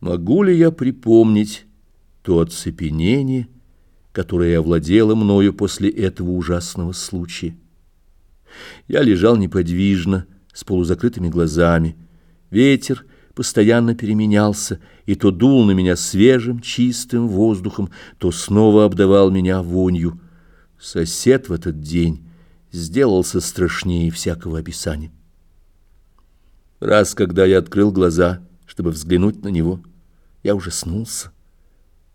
Могу ли я припомнить то оцепенение, которое овладело мною после этого ужасного случая? Я лежал неподвижно, с полузакрытыми глазами. Ветер постоянно переменялся, и то дул на меня свежим, чистым воздухом, то снова обдавал меня вонью. Сосед в этот день сделался страшнее всякого описания. Раз, когда я открыл глаза, чтобы взглянуть на него, я ужаснулся.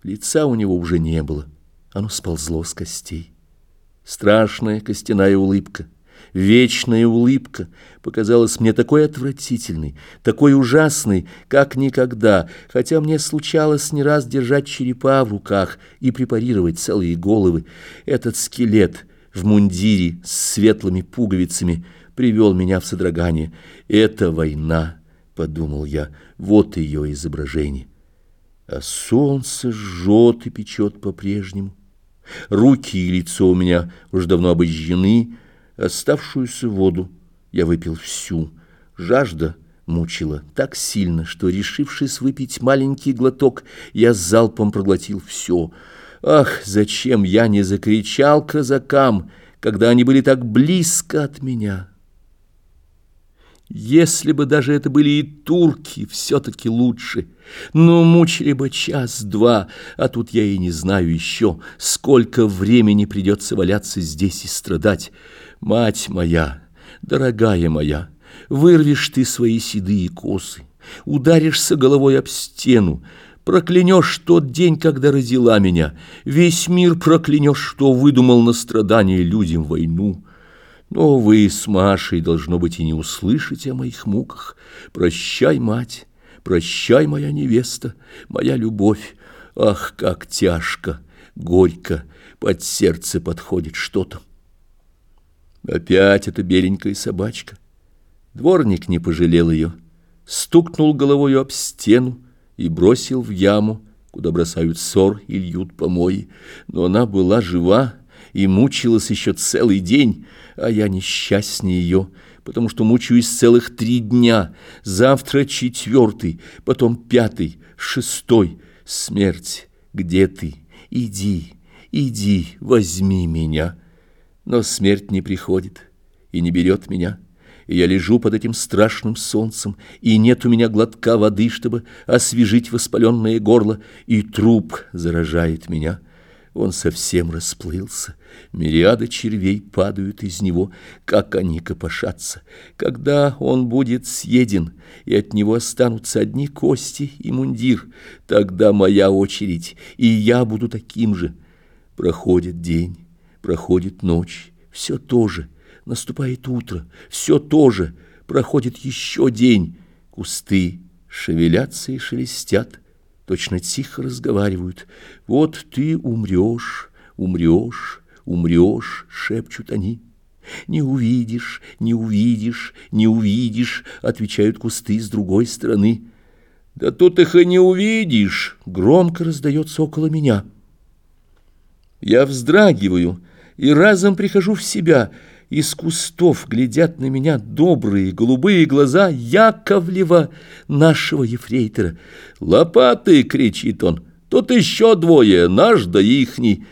Лица у него уже не было, оно сползло с костей. Страшная костяная улыбка, вечная улыбка показалась мне такой отвратительной, такой ужасной, как никогда, хотя мне случалось не раз держать черепа в руках и препарировать целые головы. Этот скелет в мундире с светлыми пуговицами привел меня в содрогание. «Это война», — подумал я, — «вот ее изображение». А солнце жжет и печет по-прежнему. Руки и лицо у меня уже давно обожжены, оставшуюся воду я выпил всю. Жажда мучила так сильно, что, решившись выпить маленький глоток, я залпом проглотил все. Ах, зачем я не закричал казакам, когда они были так близко от меня!» Если бы даже это были и турки, все-таки лучше. Но мучили бы час-два, а тут я и не знаю еще, сколько времени придется валяться здесь и страдать. Мать моя, дорогая моя, вырвешь ты свои седые косы, ударишься головой об стену, проклянешь тот день, когда родила меня, весь мир проклянешь, что выдумал на страдания людям войну». Но вы с Машей, должно быть, и не услышите о моих муках. Прощай, мать, прощай, моя невеста, моя любовь. Ах, как тяжко, горько, под сердце подходит что-то. Опять эта беленькая собачка. Дворник не пожалел ее, стукнул головою об стену и бросил в яму, куда бросают ссор и льют помои. Но она была жива, и мучилась еще целый день, а я несчастнее ее, потому что мучаюсь целых три дня, завтра четвертый, потом пятый, шестой. Смерть, где ты? Иди, иди, возьми меня. Но смерть не приходит и не берет меня. И я лежу под этим страшным солнцем, и нет у меня глотка воды, чтобы освежить воспаленное горло, и труп заражает меня. Он совсем расплылся. Мириады червей падают из него, как они копошатся. Когда он будет съеден, и от него останутся одни кости и мундир, тогда моя очередь, и я буду таким же. Проходит день, проходит ночь, все то же. Наступает утро, все то же. Проходит еще день. Кусты шевелятся и шелестят точно тихо разговаривают. «Вот ты умрешь, умрешь, умрешь», — шепчут они. «Не увидишь, не увидишь, не увидишь», — отвечают кусты с другой стороны. «Да тут их и не увидишь», — громко раздается около меня. Я вздрагиваю и разом прихожу в себя — из кустов глядят на меня добрые голубые глаза Яковлева, нашего ефрейтора. «Лопаты!» — кричит он. «Тут еще двое, наш да ихний».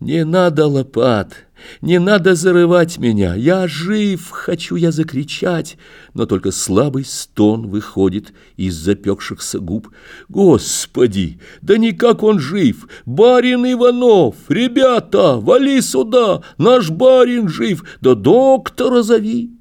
«Не надо лопат!» Не надо зарывать меня, я жив, хочу я закричать, но только слабый стон выходит из запекшихся губ. Господи, да никак он жив! Барин Иванов, ребята, вали сюда, наш барин жив, да доктора зови.